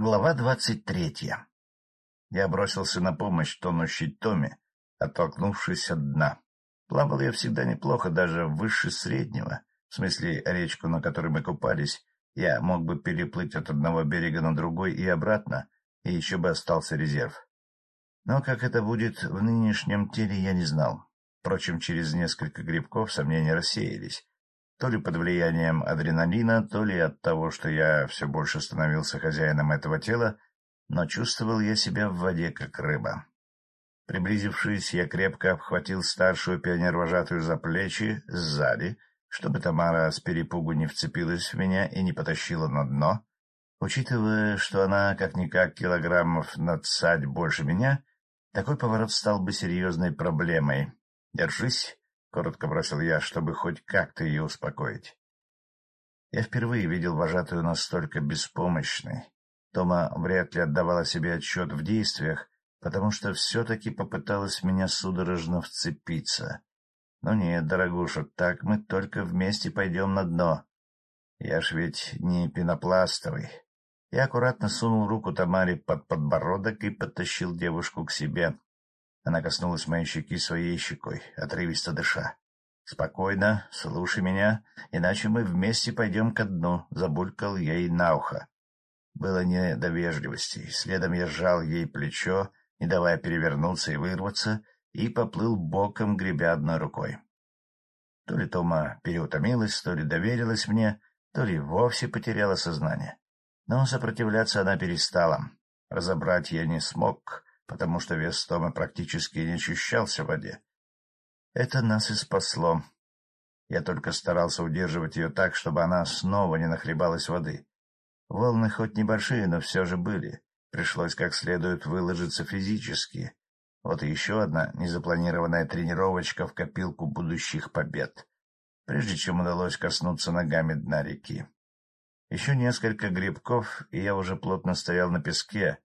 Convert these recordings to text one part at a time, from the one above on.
Глава двадцать третья. Я бросился на помощь тонущей Томе, оттолкнувшись от дна. Плавал я всегда неплохо, даже выше среднего. В смысле, речку, на которой мы купались, я мог бы переплыть от одного берега на другой и обратно, и еще бы остался резерв. Но как это будет в нынешнем теле, я не знал. Впрочем, через несколько грибков сомнения рассеялись то ли под влиянием адреналина, то ли от того, что я все больше становился хозяином этого тела, но чувствовал я себя в воде, как рыба. Приблизившись, я крепко обхватил старшую пионер-вожатую за плечи сзади, чтобы Тамара с перепугу не вцепилась в меня и не потащила на дно. Учитывая, что она как-никак килограммов надсадь больше меня, такой поворот стал бы серьезной проблемой. Держись, — коротко бросил я, чтобы хоть как-то ее успокоить. Я впервые видел вожатую настолько беспомощной. Тома вряд ли отдавала себе отчет в действиях, потому что все-таки попыталась меня судорожно вцепиться. Но нет, дорогуша, так мы только вместе пойдем на дно. Я ж ведь не пенопластовый. Я аккуратно сунул руку Тамаре под подбородок и подтащил девушку к себе, она коснулась моей щеки своей щекой, отрывисто дыша. — Спокойно, слушай меня, иначе мы вместе пойдем ко дну, — забулькал ей на ухо. Было не до вежливости, следом я сжал ей плечо, не давая перевернуться и вырваться, и поплыл боком, гребя одной рукой. То ли Тома переутомилась, то ли доверилась мне, то ли вовсе потеряла сознание. Но сопротивляться она перестала. Разобрать я не смог, потому что вес Тома практически не ощущался в воде. Это нас и спасло. Я только старался удерживать ее так, чтобы она снова не нахлебалась воды. Волны хоть небольшие, но все же были. Пришлось как следует выложиться физически. Вот и еще одна незапланированная тренировочка в копилку будущих побед, прежде чем удалось коснуться ногами дна реки. Еще несколько грибков, и я уже плотно стоял на песке,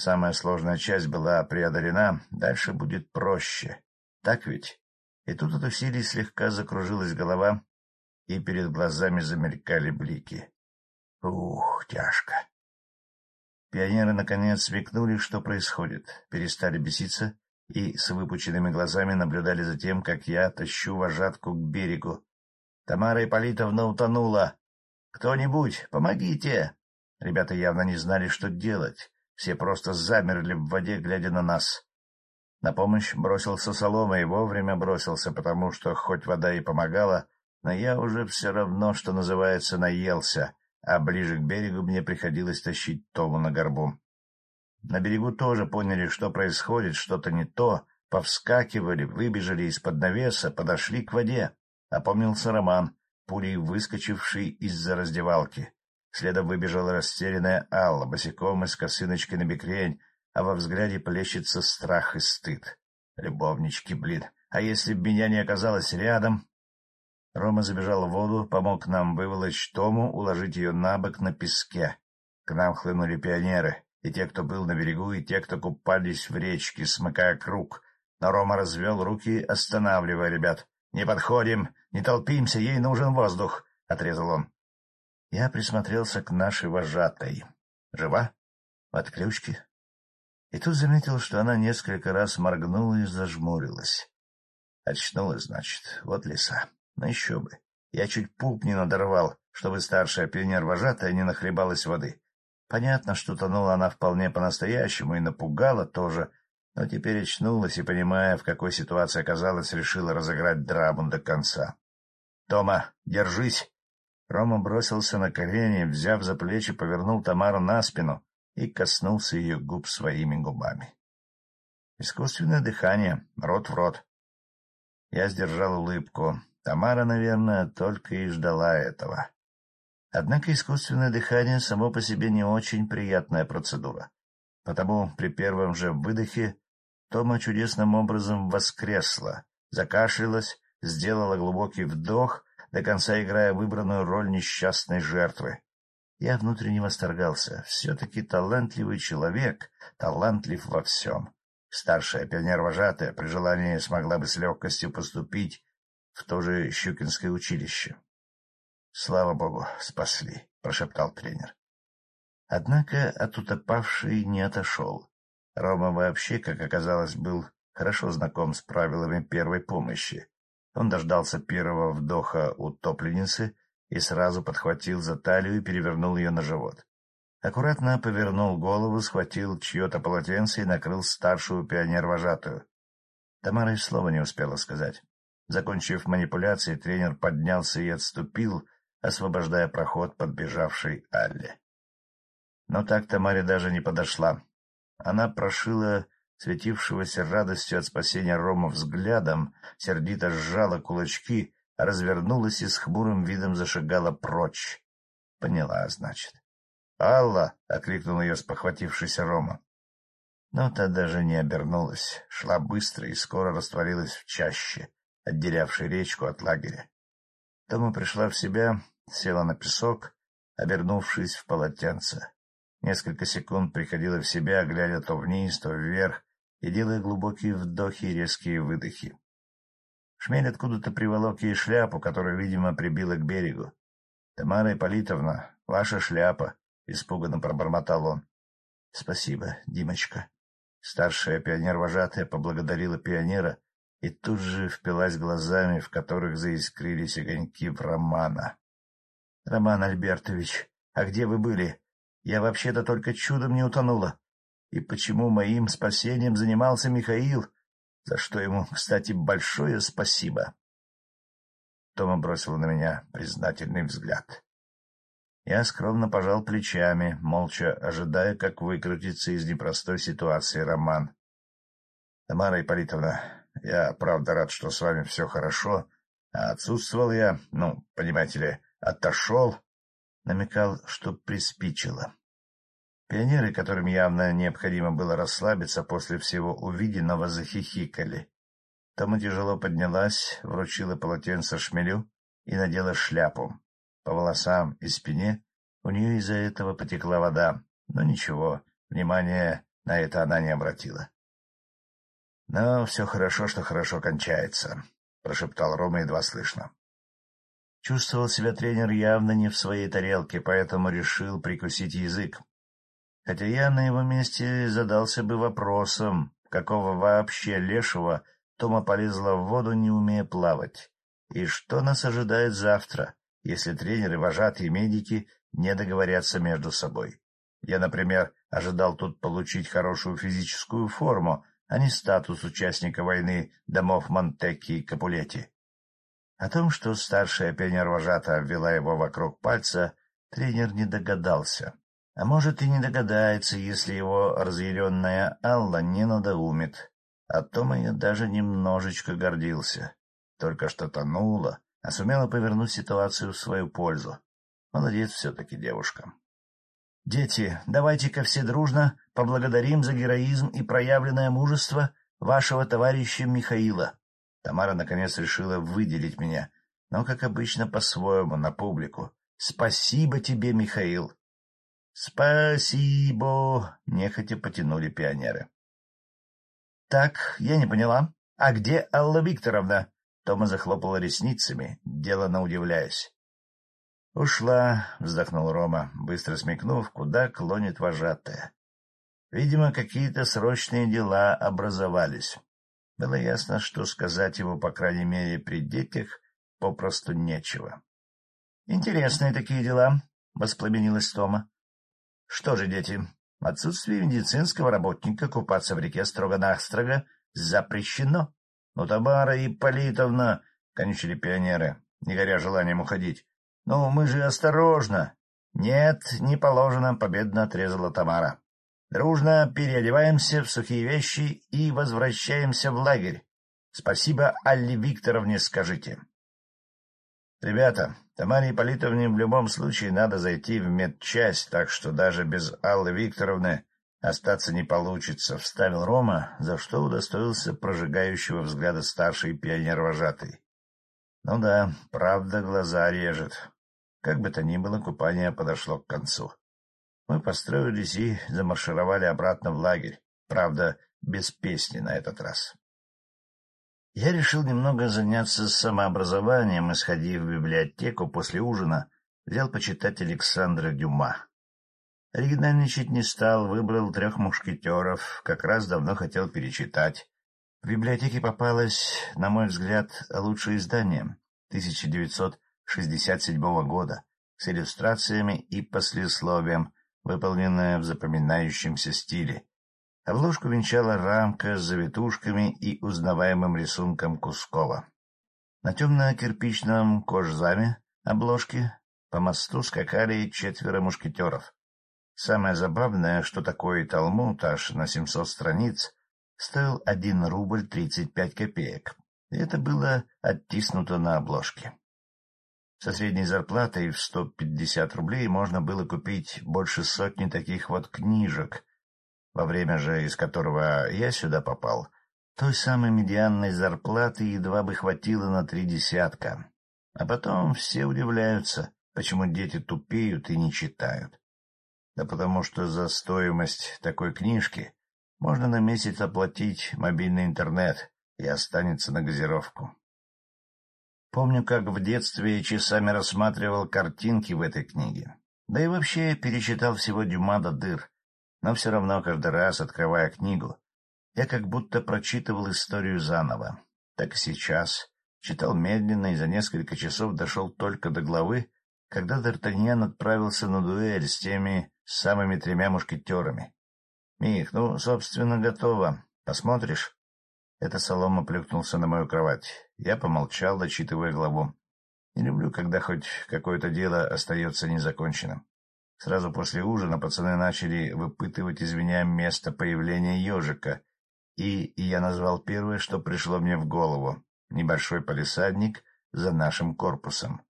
Самая сложная часть была преодолена, дальше будет проще. Так ведь? И тут от усилий слегка закружилась голова, и перед глазами замелькали блики. Ух, тяжко. Пионеры наконец свекнули, что происходит, перестали беситься и с выпученными глазами наблюдали за тем, как я тащу вожатку к берегу. Тамара Ипполитовна утонула. «Кто-нибудь, помогите!» Ребята явно не знали, что делать. Все просто замерли в воде, глядя на нас. На помощь бросился Солома и вовремя бросился, потому что хоть вода и помогала, но я уже все равно, что называется, наелся, а ближе к берегу мне приходилось тащить Тому на горбу. На берегу тоже поняли, что происходит, что-то не то, повскакивали, выбежали из-под навеса, подошли к воде. Опомнился Роман, пулей выскочивший из-за раздевалки. Следом выбежала растерянная Алла, босиком и с косыночкой на бекрень, а во взгляде плещется страх и стыд. Любовнички, блин, а если б меня не оказалось рядом? Рома забежал в воду, помог нам выволочь Тому, уложить ее на бок на песке. К нам хлынули пионеры, и те, кто был на берегу, и те, кто купались в речке, смыкая круг. Но Рома развел руки, останавливая ребят. — Не подходим, не толпимся, ей нужен воздух, — отрезал он. Я присмотрелся к нашей вожатой. Жива? В отключке? И тут заметил, что она несколько раз моргнула и зажмурилась. Очнулась, значит, вот лиса. Ну еще бы. Я чуть пуп не надорвал, чтобы старшая пионер-вожатая не нахлебалась воды. Понятно, что тонула она вполне по-настоящему и напугала тоже, но теперь очнулась и, понимая, в какой ситуации оказалась, решила разыграть драму до конца. — Тома, держись! Рома бросился на колени, взяв за плечи, повернул Тамару на спину и коснулся ее губ своими губами. Искусственное дыхание, рот в рот. Я сдержал улыбку. Тамара, наверное, только и ждала этого. Однако искусственное дыхание само по себе не очень приятная процедура. Потому при первом же выдохе Тома чудесным образом воскресла, закашлялась, сделала глубокий вдох до конца играя выбранную роль несчастной жертвы. Я внутренне восторгался. Все-таки талантливый человек, талантлив во всем. Старшая пионер-вожатая при желании смогла бы с легкостью поступить в то же Щукинское училище. — Слава богу, спасли, — прошептал тренер. Однако от утопавшей не отошел. Рома вообще, как оказалось, был хорошо знаком с правилами первой помощи. Он дождался первого вдоха утопленницы и сразу подхватил за талию и перевернул ее на живот. Аккуратно повернул голову, схватил чье-то полотенце и накрыл старшую пионер-вожатую. Тамара и слова не успела сказать. Закончив манипуляции, тренер поднялся и отступил, освобождая проход подбежавшей Алле. Но так Тамаре даже не подошла. Она прошила светившегося радостью от спасения Рома взглядом, сердито сжала кулачки, развернулась и с хмурым видом зашагала прочь. Поняла, значит. «Алла!» — окликнул ее спохватившийся Рома. Но та даже не обернулась, шла быстро и скоро растворилась в чаще, отделявшей речку от лагеря. Тома пришла в себя, села на песок, обернувшись в полотенце. Несколько секунд приходила в себя, глядя то вниз, то вверх, и делая глубокие вдохи и резкие выдохи. Шмель откуда-то приволок ей шляпу, которую, видимо, прибила к берегу. — Тамара Ипполитовна, ваша шляпа, — испуганно пробормотал он. — Спасибо, Димочка. Старшая пионер-вожатая поблагодарила пионера и тут же впилась глазами, в которых заискрились огоньки в Романа. — Роман Альбертович, а где вы были? Я вообще-то только чудом не утонула. И почему моим спасением занимался Михаил, за что ему, кстати, большое спасибо? Тома бросила на меня признательный взгляд. Я скромно пожал плечами, молча ожидая, как выкрутиться из непростой ситуации Роман. — Тамара Ипполитовна, я правда рад, что с вами все хорошо, а отсутствовал я, ну, понимаете ли, отошел, намекал, что приспичило. Пионеры, которым явно необходимо было расслабиться после всего увиденного, захихикали. Тома тяжело поднялась, вручила полотенце шмелю и надела шляпу. По волосам и спине у нее из-за этого потекла вода, но ничего, внимания на это она не обратила. — Но все хорошо, что хорошо кончается, — прошептал Рома едва слышно. Чувствовал себя тренер явно не в своей тарелке, поэтому решил прикусить язык. Хотя я на его месте задался бы вопросом, какого вообще лешего Тома полезла в воду, не умея плавать. И что нас ожидает завтра, если тренеры, вожатые медики не договорятся между собой? Я, например, ожидал тут получить хорошую физическую форму, а не статус участника войны домов Монтекки и Капулетти. О том, что старшая пионер-вожата ввела его вокруг пальца, тренер не догадался. А может, и не догадается, если его разъяренная Алла не надоумит. А Тома я даже немножечко гордился. Только что тонула, а сумела повернуть ситуацию в свою пользу. Молодец все-таки девушка. «Дети, давайте-ка все дружно поблагодарим за героизм и проявленное мужество вашего товарища Михаила». Тамара наконец решила выделить меня, но, как обычно, по-своему, на публику. «Спасибо тебе, Михаил!» «Спасибо!» — нехотя потянули пионеры. «Так, я не поняла. А где Алла Викторовна?» Тома захлопала ресницами, делано удивляясь. «Ушла», — вздохнул Рома, быстро смекнув, куда клонит вожатая. Видимо, какие-то срочные дела образовались. Было ясно, что сказать его, по крайней мере, при детях, попросту нечего. — Интересные такие дела, — воспламенилась Тома. Что же, дети, отсутствие медицинского работника купаться в реке строго-настрого запрещено. Ну, Тамара Ипполитовна, — конючили пионеры, не горя желанием уходить. — Ну, мы же осторожно. — Нет, не положено, — победно отрезала Тамара. — Дружно переодеваемся в сухие вещи и возвращаемся в лагерь. Спасибо Алле Викторовне скажите. — Ребята, Тамаре Ипполитовне в любом случае надо зайти в медчасть, так что даже без Аллы Викторовны остаться не получится, — вставил Рома, за что удостоился прожигающего взгляда старший пионер-вожатый. Ну да, правда, глаза режет. Как бы то ни было, купание подошло к концу. Мы построились и замаршировали обратно в лагерь, правда, без песни на этот раз. Я решил немного заняться самообразованием и, сходив в библиотеку после ужина, взял почитать Александра Дюма. Оригинальничать не стал, выбрал трех мушкетеров, как раз давно хотел перечитать. В библиотеке попалось, на мой взгляд, лучшее издание 1967 года с иллюстрациями и послесловием, выполненное в запоминающемся стиле. Обложку венчала рамка с завитушками и узнаваемым рисунком Кускова. На темно-кирпичном кожзаме обложки по мосту скакали четверо мушкетеров. Самое забавное, что такой талмуд аж на 700 страниц стоил 1 рубль 35 копеек. И это было оттиснуто на обложке. Со средней зарплатой в 150 рублей можно было купить больше сотни таких вот книжек, во время же, из которого я сюда попал, той самой медианной зарплаты едва бы хватило на три десятка. А потом все удивляются, почему дети тупеют и не читают. Да потому что за стоимость такой книжки можно на месяц оплатить мобильный интернет и останется на газировку. Помню, как в детстве часами рассматривал картинки в этой книге. Да и вообще перечитал всего Дюма до дыр, но все равно каждый раз, открывая книгу, я как будто прочитывал историю заново. Так и сейчас. Читал медленно и за несколько часов дошел только до главы, когда Д'Артаньян отправился на дуэль с теми самыми тремя мушкетерами. — Мих, ну, собственно, готово. Посмотришь? Это солома плюхнулся на мою кровать. Я помолчал, дочитывая главу. Не люблю, когда хоть какое-то дело остается незаконченным. Сразу после ужина пацаны начали выпытывать из меня место появления ежика, и я назвал первое, что пришло мне в голову — небольшой полисадник за нашим корпусом.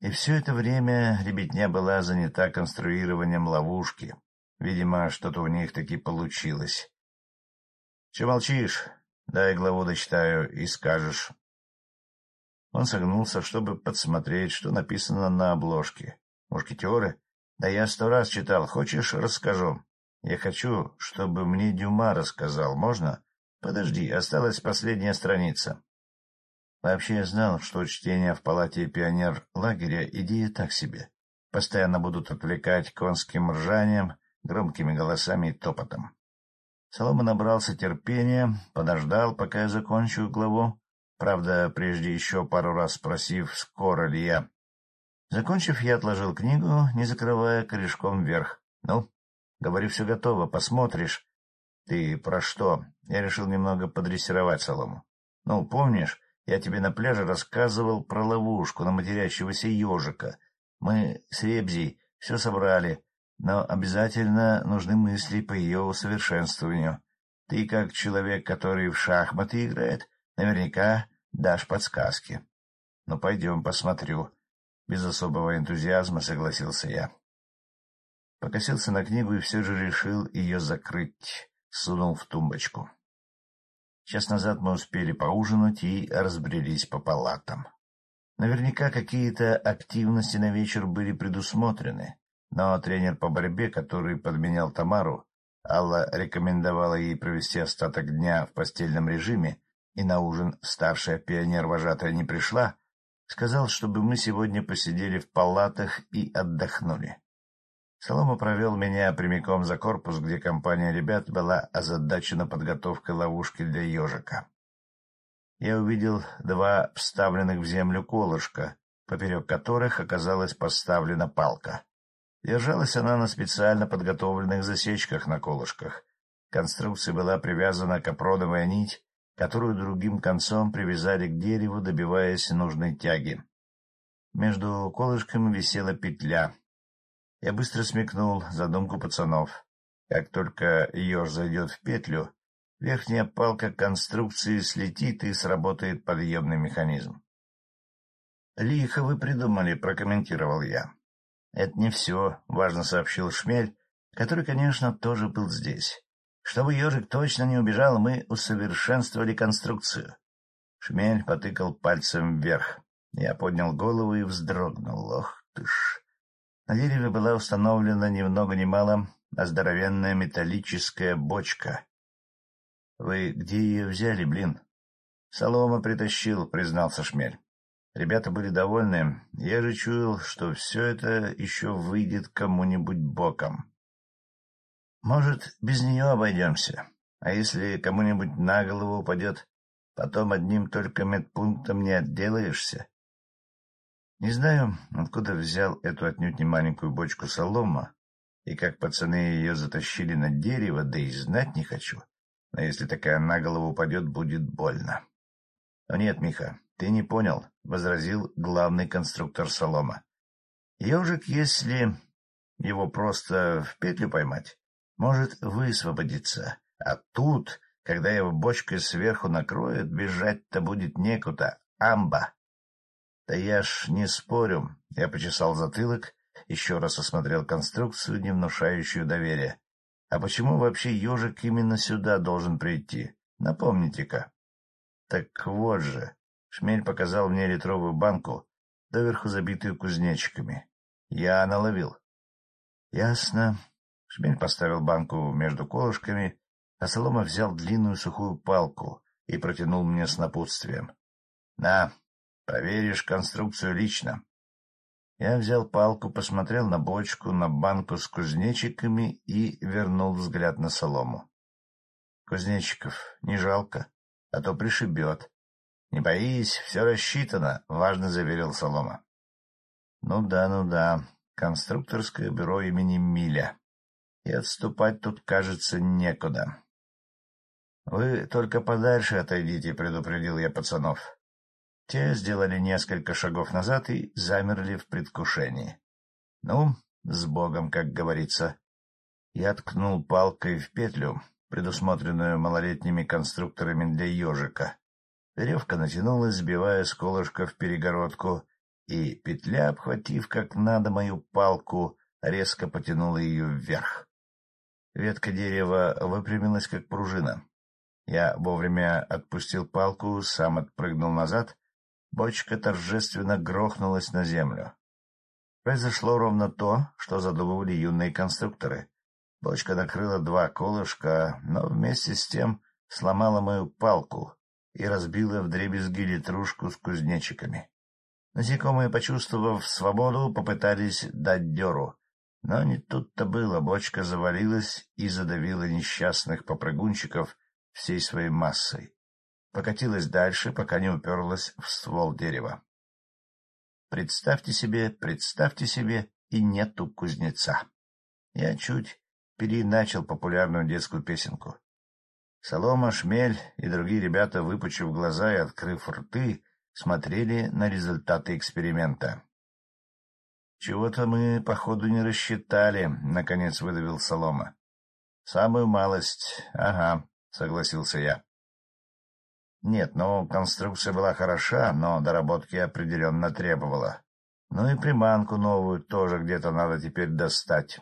И все это время ребятня была занята конструированием ловушки. Видимо, что-то у них таки получилось. — Че молчишь? Дай главу дочитаю и скажешь. Он согнулся, чтобы подсмотреть, что написано на обложке. Мушкетеры да я сто раз читал. Хочешь, расскажу? Я хочу, чтобы мне Дюма рассказал. Можно? Подожди, осталась последняя страница. Вообще я знал, что чтение в палате пионер-лагеря — идея так себе. Постоянно будут отвлекать конским ржанием, громкими голосами и топотом. Солома набрался терпения, подождал, пока я закончу главу, правда, прежде еще пару раз спросив, скоро ли я Закончив, я отложил книгу, не закрывая корешком вверх. — Ну, говорю, все готово, посмотришь. — Ты про что? Я решил немного подрессировать солому. — Ну, помнишь, я тебе на пляже рассказывал про ловушку на матерящегося ежика. Мы с Ребзей все собрали, но обязательно нужны мысли по ее усовершенствованию. Ты, как человек, который в шахматы играет, наверняка дашь подсказки. Ну, пойдем, посмотрю. Без особого энтузиазма согласился я. Покосился на книгу и все же решил ее закрыть, сунул в тумбочку. Час назад мы успели поужинать и разбрелись по палатам. Наверняка какие-то активности на вечер были предусмотрены, но тренер по борьбе, который подменял Тамару, Алла рекомендовала ей провести остаток дня в постельном режиме, и на ужин старшая пионер-вожатая не пришла, Сказал, чтобы мы сегодня посидели в палатах и отдохнули. Солома провел меня прямиком за корпус, где компания ребят была озадачена подготовкой ловушки для ежика. Я увидел два вставленных в землю колышка, поперек которых оказалась поставлена палка. Держалась она на специально подготовленных засечках на колышках. Конструкция была привязана капроновая нить, которую другим концом привязали к дереву, добиваясь нужной тяги. Между колышками висела петля. Я быстро смекнул задумку пацанов. Как только еж зайдет в петлю, верхняя палка конструкции слетит и сработает подъемный механизм. — Лихо вы придумали, — прокомментировал я. — Это не все, — важно сообщил Шмель, который, конечно, тоже был здесь. Чтобы ежик точно не убежал, мы усовершенствовали конструкцию. Шмель потыкал пальцем вверх. Я поднял голову и вздрогнул. Ох ты ж! На дереве была установлена ни много ни мало а здоровенная металлическая бочка. — Вы где ее взяли, блин? — Солома притащил, — признался Шмель. Ребята были довольны. Я же чуял, что все это еще выйдет кому-нибудь боком. Может, без нее обойдемся. А если кому-нибудь на голову упадет, потом одним только медпунктом не отделаешься. Не знаю, откуда взял эту отнюдь не маленькую бочку солома, и как пацаны ее затащили на дерево, да и знать не хочу. Но если такая на голову упадет, будет больно. — Но нет, Миха, ты не понял, — возразил главный конструктор солома. — Ежик, если его просто в петлю поймать, может высвободиться, а тут, когда его бочкой сверху накроют, бежать-то будет некуда, амба. — Да я ж не спорю, — я почесал затылок еще раз осмотрел конструкцию, не внушающую доверия. А почему вообще ежик именно сюда должен прийти? Напомните-ка. Так вот же. Шмель показал мне литровую банку, доверху забитую кузнечиками. Я наловил. Ясно. Шмель поставил банку между колышками, а Солома взял длинную сухую палку и протянул мне с напутствием. — На, проверишь конструкцию лично. Я взял палку, посмотрел на бочку, на банку с кузнечиками и вернул взгляд на солому. Кузнечиков не жалко, а то пришибет. — Не боись, все рассчитано, — важно заверил Солома. — Ну да, ну да, конструкторское бюро имени Миля. И отступать тут, кажется, некуда. — Вы только подальше отойдите, — предупредил я пацанов. Те сделали несколько шагов назад и замерли в предвкушении. Ну, с Богом, как говорится. Я ткнул палкой в петлю, предусмотренную малолетними конструкторами для ежика. Веревка натянулась, сбивая с колышка в перегородку, и петля, обхватив как надо мою палку, резко потянула ее вверх. Ветка дерева выпрямилась, как пружина. Я вовремя отпустил палку, сам отпрыгнул назад бочка торжественно грохнулась на землю. Произошло ровно то, что задумывали юные конструкторы. Бочка накрыла два колышка, но вместе с тем сломала мою палку и разбила вдребезги литрушку с кузнечиками. Насекомые, почувствовав свободу, попытались дать дёру, но не тут-то было, бочка завалилась и задавила несчастных попрыгунчиков всей своей массой покатилась дальше, пока не уперлась в ствол дерева. Представьте себе, представьте себе, и нету кузнеца. Я чуть переначал популярную детскую песенку. Солома, Шмель и другие ребята, выпучив глаза и открыв рты, смотрели на результаты эксперимента. — Чего-то мы, походу, не рассчитали, — наконец выдавил Солома. — Самую малость. Ага, — согласился я. Нет, ну, конструкция была хороша, но доработки определенно требовала. Ну и приманку новую тоже где-то надо теперь достать.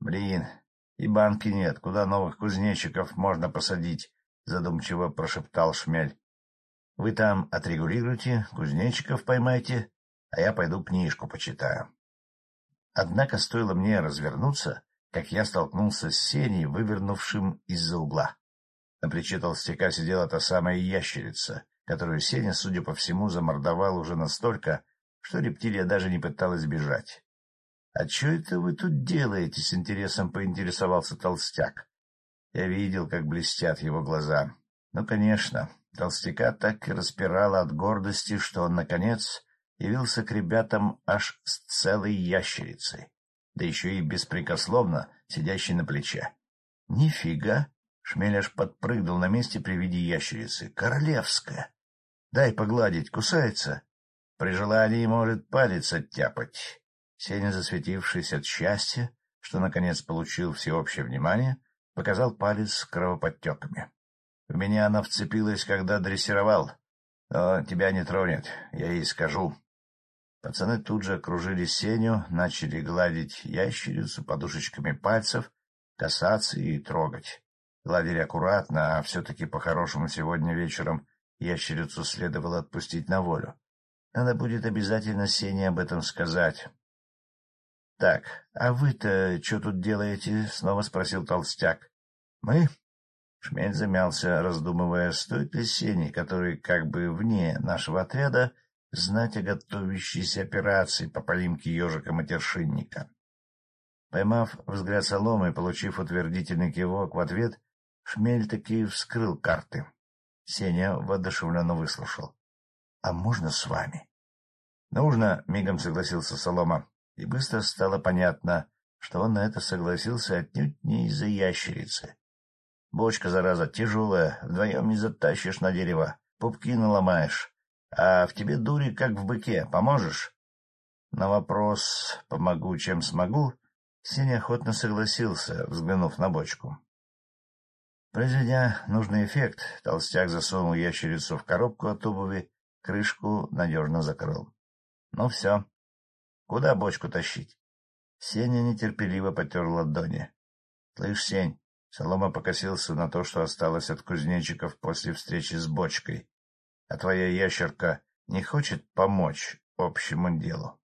Блин, и банки нет, куда новых кузнечиков можно посадить, — задумчиво прошептал Шмель. — Вы там отрегулируйте, кузнечиков поймайте, а я пойду книжку почитаю. Однако стоило мне развернуться, как я столкнулся с Сеней, вывернувшим из-за угла. На плече толстяка сидела та самая ящерица, которую Сеня, судя по всему, замордовал уже настолько, что рептилия даже не пыталась бежать. — А что это вы тут делаете? — с интересом поинтересовался толстяк. Я видел, как блестят его глаза. Ну, конечно, толстяка так и распирало от гордости, что он, наконец, явился к ребятам аж с целой ящерицей, да еще и беспрекословно сидящей на плече. — Нифига! Шмель аж подпрыгнул на месте при виде ящерицы. Королевская! Дай погладить, кусается. При желании может палец оттяпать. Сеня, засветившись от счастья, что наконец получил всеобщее внимание, показал палец с кровоподтеками. В меня она вцепилась, когда дрессировал. Но тебя не тронет, я ей скажу. Пацаны тут же окружили Сеню, начали гладить ящерицу подушечками пальцев, касаться и трогать. Гладили аккуратно, а все-таки по-хорошему сегодня вечером ящерицу следовало отпустить на волю. Надо будет обязательно Сене об этом сказать. — Так, а вы-то что тут делаете? — снова спросил толстяк. — Мы? Шмель замялся, раздумывая, стоит ли Сене, который как бы вне нашего отряда, знать о готовящейся операции по поимке ежика-матершинника. Поймав взгляд соломы и получив утвердительный кивок в ответ, Шмель таки вскрыл карты. Сеня воодушевленно выслушал. — А можно с вами? — Нужно, — мигом согласился Солома, и быстро стало понятно, что он на это согласился отнюдь не из-за ящерицы. Бочка, зараза, тяжелая, вдвоем не затащишь на дерево, пупки наломаешь. А в тебе дури, как в быке, поможешь? На вопрос «помогу, чем смогу» Сеня охотно согласился, взглянув на бочку. Произведя нужный эффект, толстяк засунул ящерицу в коробку от обуви, крышку надежно закрыл. Ну все. Куда бочку тащить? Сеня нетерпеливо потер ладони. — Слышь, Сень, Солома покосился на то, что осталось от кузнечиков после встречи с бочкой. А твоя ящерка не хочет помочь общему делу?